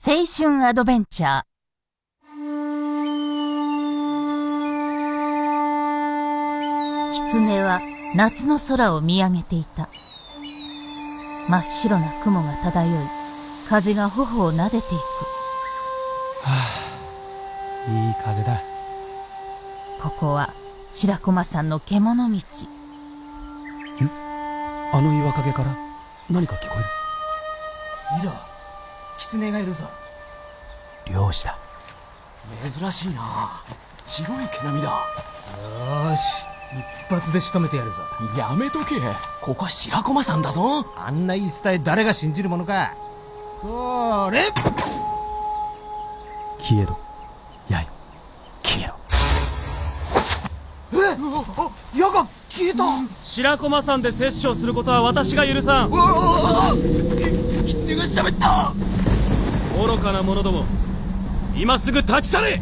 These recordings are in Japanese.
青春アドベンチャー。狐は夏の空を見上げていた。真っ白な雲が漂い、風が頬を撫でていく。はあ、いい風だ。ここは白駒山の獣道。ん？あの岩陰から何か聞こえる。いだ。狐がいるぞ。漁師だ。珍しいな。白い毛並みだ。よし。一発で仕留めてやるぞ。やめとけ。ここは白駒山だぞ。あんな言い伝え誰が信じるものか。それ消えろ。やい。消えろ。え？矢が消えた、白駒山で殺生することは私が許さん。狐が喋った愚かな者ども今すぐ立ち去れ！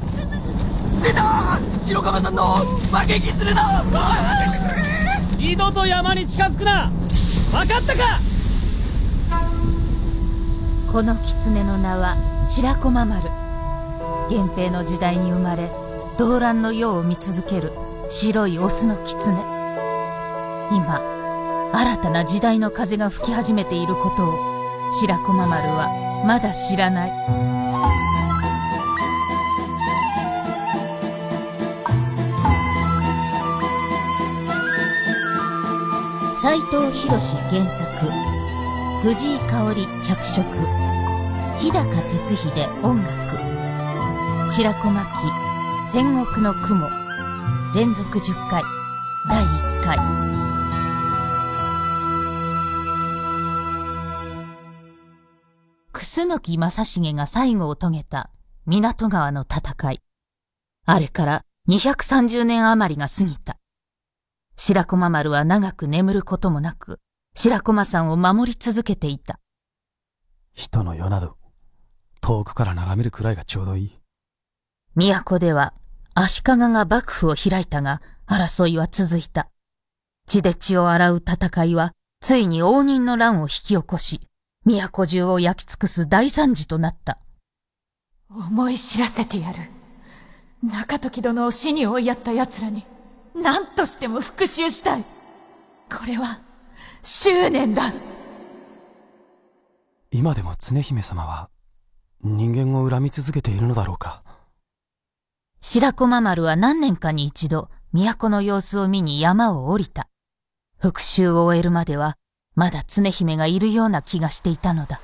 出た白鎌さんの負け狐だ二度と山に近づくな！分かったか！この狐の名は白駒丸源平の時代に生まれ動乱の世を見続ける白いオスの狐。今新たな時代の風が吹き始めていることを白駒丸はまだ知らない。斎藤博原作。藤井香織脚色。日高哲秀音楽。白子巻。戦国の雲。連続10回。第1回。楠木正成が最後を遂げた港川の戦い。あれから230年余りが過ぎた。白駒丸は長く眠ることもなく、白駒山を守り続けていた。人の世など、遠くから眺めるくらいがちょうどいい。都では、足利が幕府を開いたが、争いは続いた。血で血を洗う戦いは、ついに応仁の乱を引き起こし、都中を焼き尽くす大惨事となった。思い知らせてやる。中時殿を死に追いやった奴らに、何としても復讐したい。これは、執念だ。今でも常姫様は、人間を恨み続けているのだろうか。白駒丸は何年かに一度、都の様子を見に山を降りた。復讐を終えるまでは、まだ常姫がいるような気がしていたのだ。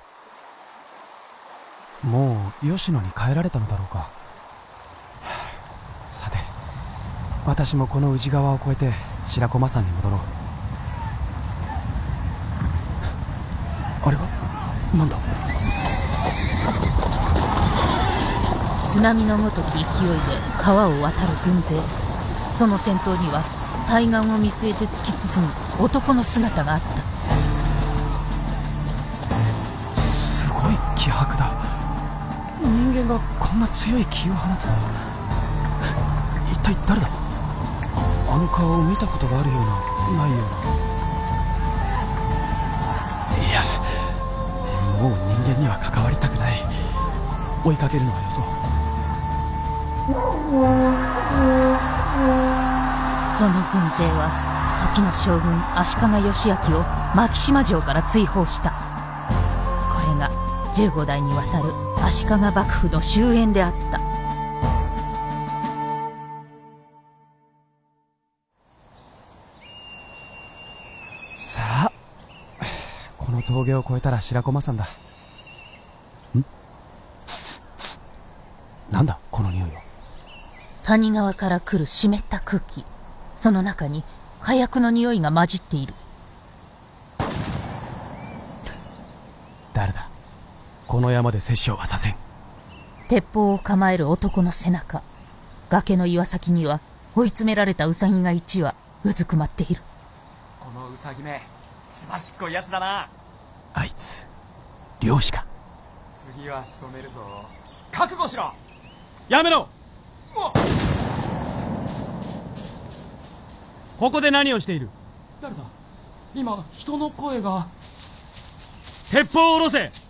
もう吉野に帰られたのだろうか。さて、私もこの宇治川を越えて白駒山に戻ろう。あれは？なんだ？津波のごとき勢いで川を渡る軍勢。その先頭には対岸を見据えて突き進む男の姿があった。間がこんな強い気を放つの一体誰だ？あの顔を見たことがあるようなないような。いやもう人間には関わりたくない。追いかけるのがよそう。その軍勢は時の将軍足利義昭を牧島城から追放した。これが15代にわたる足利幕府の終焉であった。さあこの峠を越えたら白駒山だ。ん？なんだこの匂いは？谷川から来る湿った空気。その中に火薬の匂いが混じっているこの山で殺生はさせん。鉄砲を構える男の背中崖の岩先には追い詰められたウサギが一羽うずくまっている。このウサギめすばしっこいやつだな。あいつ漁師か。次は仕留めるぞ。覚悟しろ。やめろ。ここで何をしている。誰だ？今人の声が。鉄砲を下ろせ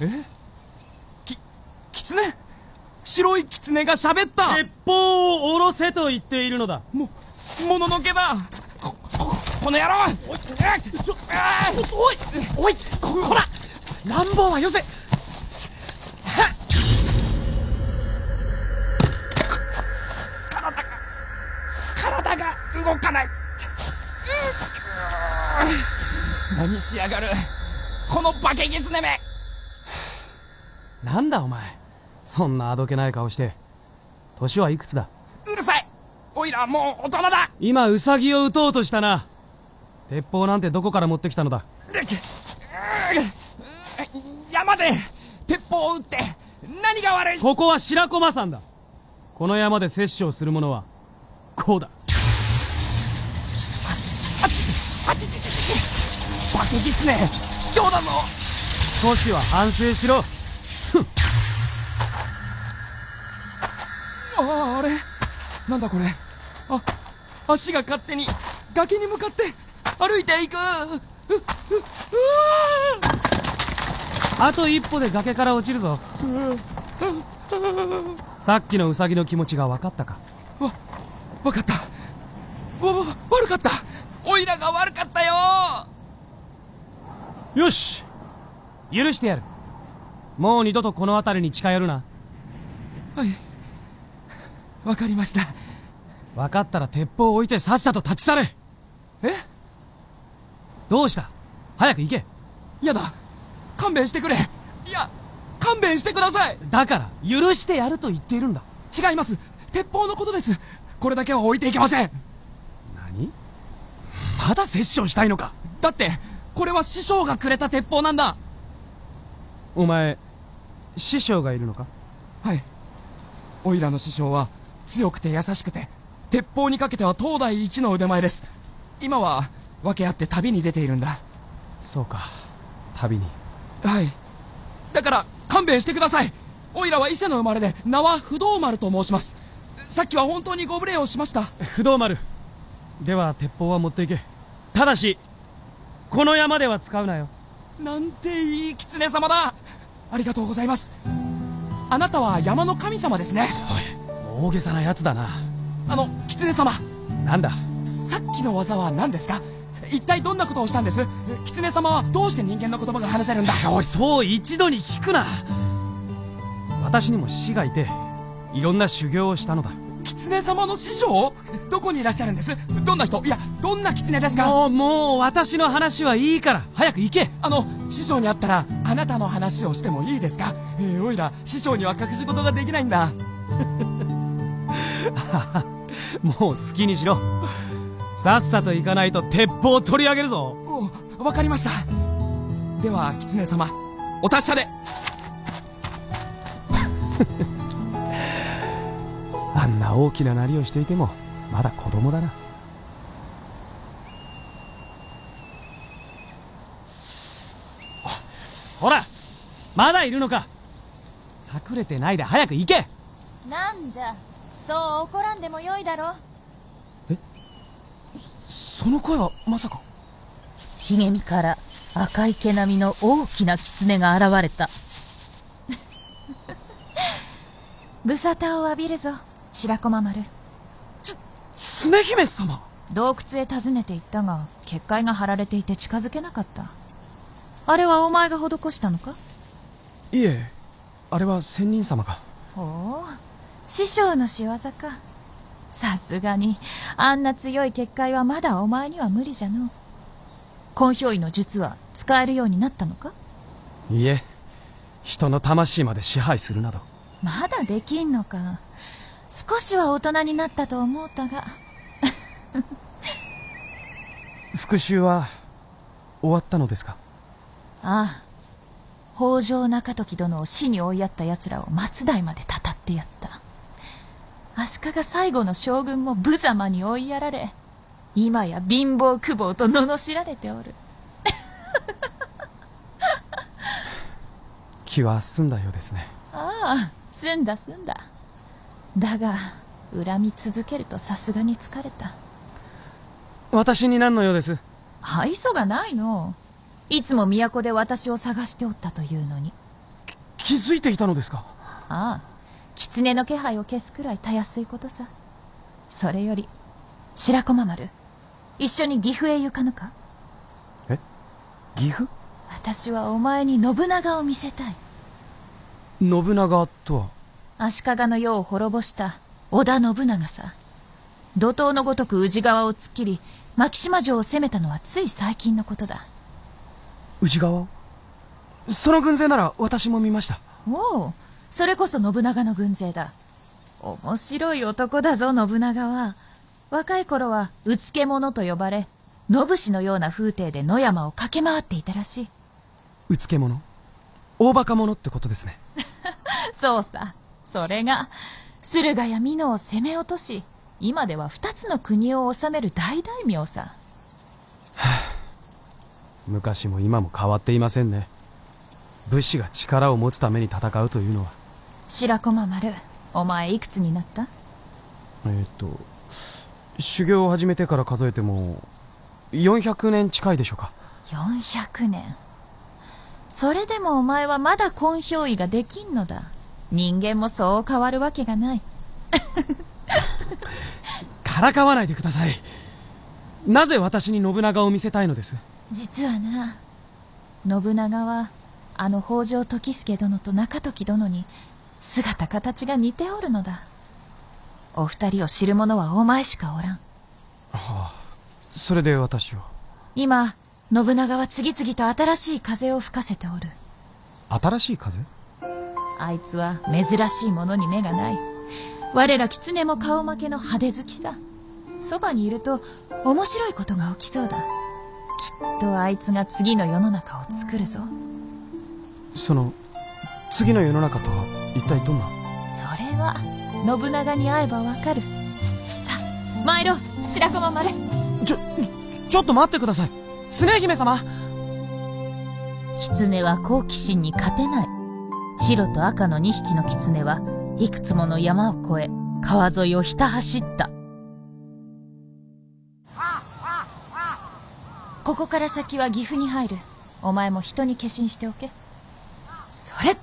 え？き狐？白い狐が喋った。鉄砲を下ろせと言っているのだ。も、もののけだ。こ、こ、この野郎。おい、おい、おい、こら。乱暴はよせ。体が、体が動かない。何しやがる。この化け狐めなんだお前。そんなあどけない顔して。年はいくつだ？うるさい。おいらもう大人だ。今ウサギを撃とうとしたな。鉄砲なんてどこから持ってきたのだ？山で。鉄砲を撃って何が悪い？ここは白駒山だ。この山で殺生する者はこうだ。あっちあっちちちちち化け狐卑怯だぞ少しは反省しろあああれ？なんだこれ？あ足が勝手に崖に向かって歩いていく。うううあと一歩で崖から落ちるぞ。さっきのウサギの気持ちが分かったか？わわかった。わわ悪かった。おいらが悪かったよ。よし！許してやる。もう二度とこの辺りに近寄るな。はいわかりました。分かったら鉄砲を置いてさっさと立ち去れ。え？どうした？早く行け。やだ。勘弁してくれ。いや。勘弁してください。だから許してやると言っているんだ。違います。鉄砲のことです。これだけは置いていけません。何？まだ殺生したいのか。だってこれは師匠がくれた鉄砲なんだ。お前師匠がいるのか？はい。おいらの師匠は強くて優しくて鉄砲にかけては東大一の腕前です。今は訳あって旅に出ているんだ。そうか。旅に。はい。だから勘弁してください。おいらは伊勢の生まれで名は不動丸と申します。さっきは本当にご無礼をしました。不動丸。では鉄砲は持っていけ。ただしこの山では使うなよ。なんていい狐様だ。ありがとうございます。あなたは山の神様ですね大げさなやつだな。あの狐様。なんだ？さっきの技は何ですか？一体どんなことをしたんです？狐様はどうして人間の言葉が話せるんだ？おいそう一度に聞くな。私にも師がいていろんな修行をしたのだ。狐様の師匠？どこにいらっしゃるんです？どんな人？いやどんな狐ですか？もうもう私の話はいいから早く行け。あの師匠に会ったらあなたの話をしてもいいですか？えー、おいら師匠には隠し事ができないんだ もう好きにしろ。さっさと行かないと鉄砲を取り上げるぞ。おわかりました。では狐様お達者で。あんな大きななりをしていてもまだ子供だな。ほらまだいるのか。隠れてないで早く行け。なんじゃそう怒らんでもよいだろ。その声はまさか。茂みから赤い毛並みの大きな狐が現れた。無沙汰を浴びるぞ白駒丸。常姫様。洞窟へ訪ねて行ったが結界が張られていて近づけなかった。あれはお前が施したのか？いえあれは仙人様が。おお師匠の仕業か。さすがにあんな強い結界はまだお前には無理じゃの。コンヒョイの術は使えるようになったのか？いいえ人の魂まで支配するなど。まだできんのか。少しは大人になったと思うたが。復讐は終わったのですか？ああ。北条中時殿を死に追いやった奴らを松代までたたってやった足利最後の将軍も無様に追いやられ今や貧乏久保と罵られておる。気は済んだようですね。ああ済んだ済んだ。だが恨み続けるとさすがに疲れた。私に何の用です？愛想がないの。いつも都で私を探しておったというのに。気づいていたのですか？ああ狐の気配を消すくらいたやすいことさ。それより白駒丸一緒に岐阜へ行かぬか？岐阜？私はお前に信長を見せたい。信長とは？足利の世を滅ぼした織田信長さ。怒涛のごとく宇治川を突っ切り牧島城を攻めたのはつい最近のことだ。宇治川をその軍勢なら私も見ました。おおそれこそ信長の軍勢だ。面白い男だぞ信長は。若い頃はうつけ者と呼ばれ信氏のような風体で野山を駆け回っていたらしい。うつけ者？大バカ者ってことですね。そうさ。それが駿河や美濃を攻め落とし今では二つの国を治める大大名さ。昔も今も変わっていませんね。武士が力を持つために戦うというのは白駒丸お前いくつになった？えーっと修行を始めてから数えても400年近いでしょうか。400年。それでもお前はまだ根性医ができんのだ。人間もそう変わるわけがない。からかわないでください。なぜ私に信長を見せたいのです？実はな信長はあの北条時助殿と中時殿に姿形が似ておるのだ。お二人を知る者はお前しかおらん。それで私を。今信長は次々と新しい風を吹かせておる。新しい風？あいつは珍しいものに目がない。我ら狐も顔負けの派手好きさ。そばにいると面白いことが起きそうだ。きっとあいつが次の世の中を作るぞ。その次の世の中とは？一体どんな？それは信長に会えばわかる。さあ参ろう。白駒丸。ちょちょっと待ってください。常姫様。狐は好奇心に勝てない。白と赤の2匹の狐はいくつもの山を越え、川沿いをひた走った。ここから先は岐阜に入る。お前も人に化身しておけ。それそれ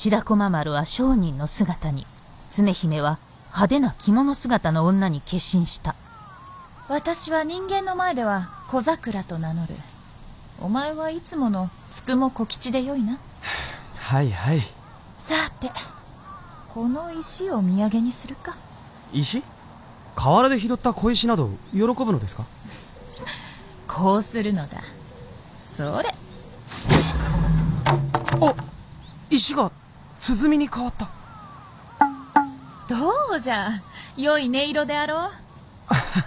白駒丸は商人の姿に、常姫は派手な着物姿の女に化身した。私は人間の前では小桜と名乗る。お前はいつものつくも小吉でよいな。はいはい。さてこの石を土産にするか。石？河原で拾った小石など喜ぶのですか？こうするのだ。それ。あ石が鼓に変わった。どうじゃ。良い音色であろう。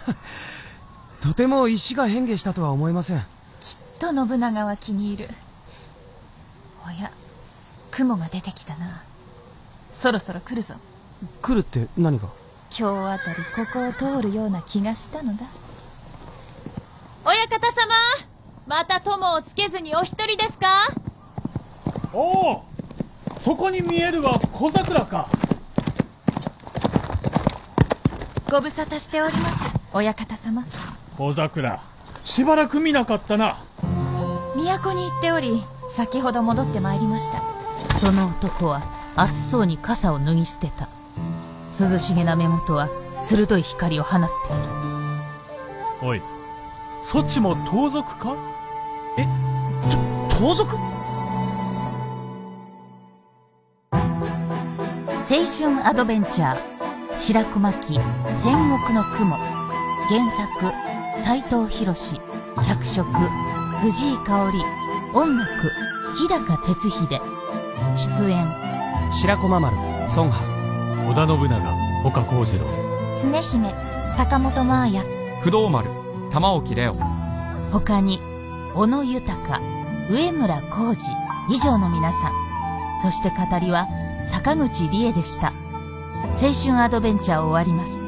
とても石が変化したとは思えません。と信長は気に入る。おや雲が出てきたな。そろそろ来るぞ。来るって何が？今日あたりここを通るような気がしたのだ。親方様また友をつけずにお一人ですか？おおそこに見えるは小桜か。ご無沙汰しております親方様。小桜。しばらく見なかったな。都に行っており先ほど戻ってまいりました。その男は暑そうに傘を脱ぎ捨てた。涼しげな目元は鋭い光を放っている。おいそちも盗賊か？盗賊？青春アドベンチャー白熊記戦国の雲。原作斉藤博脚色藤井香織。音楽日高哲秀。出演白駒丸孫波。織田信長岡幸次郎。常姫坂本真綾。不動丸玉置レオ他に小野豊上村浩二。以上の皆さん。そして語りは坂口理恵でした。青春アドベンチャー終わります。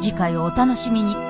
次回をお楽しみに。